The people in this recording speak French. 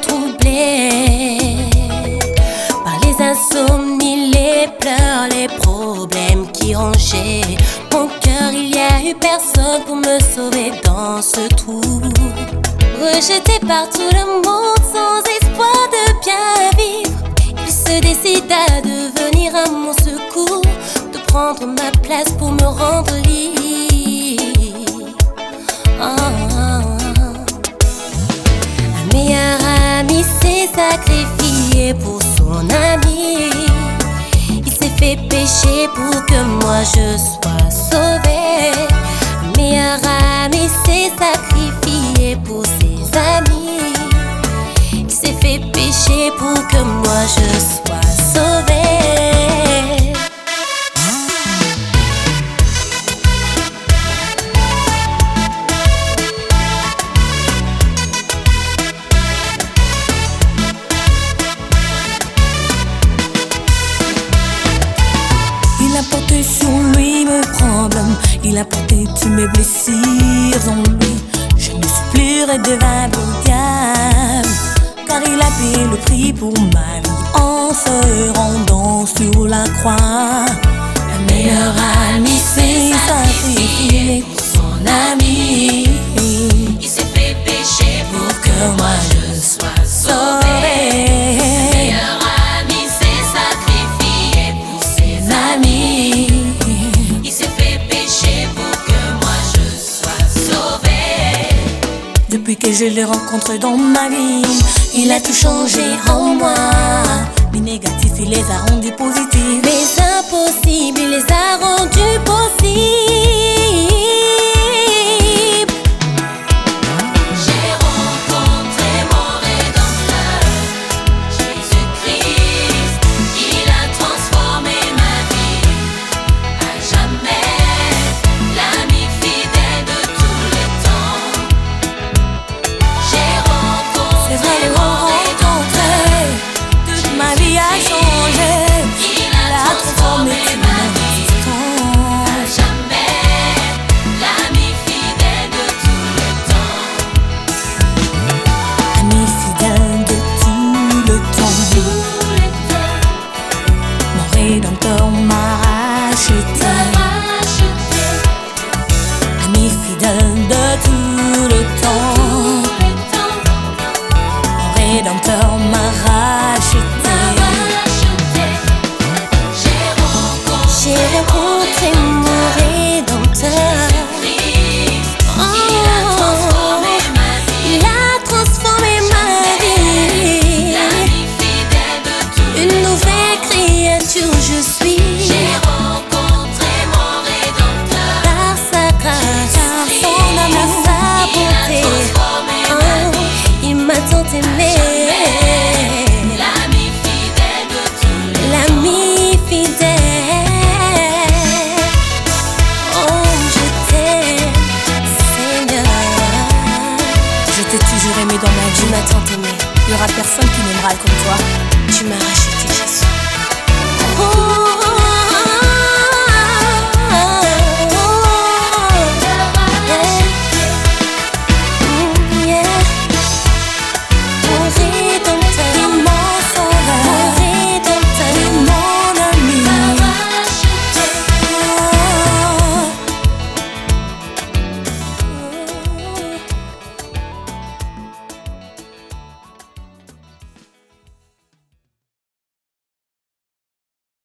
troublé par les insomnies, les pleurs, les problèmes qui rongeaient mon cœur. Il n'y a eu personne pour me sauver dans ce trou. Rejeté par tout le monde sans espoir de bien vivre, il se décida de venir à mon secours, de prendre ma place pour me rendre libre. Sacrifié pour son ami. Il s'est fait pécher pour que moi je sois sauvé. Meilleur ami s'est sacrifié pour ses amis. Il s'est fait pécher pour que moi je sois porté sur lui mes problèmes, il a porté tous mes blessures en lui. Je ne supplierai devant le diable, car il a payé le prix pour ma vie en se rendant sur la croix. Un meilleur ami s'est sacrifié je l'ai rencontré dans ma vie, il a tout changé en moi. Les négatifs, il les a rendus positifs. Les impossibles, il les a rendus Mon rédempteur m'a racheté. Ami Tu m'as tant aimé. Aura personne qui m'aimera comme toi. Tu m'as.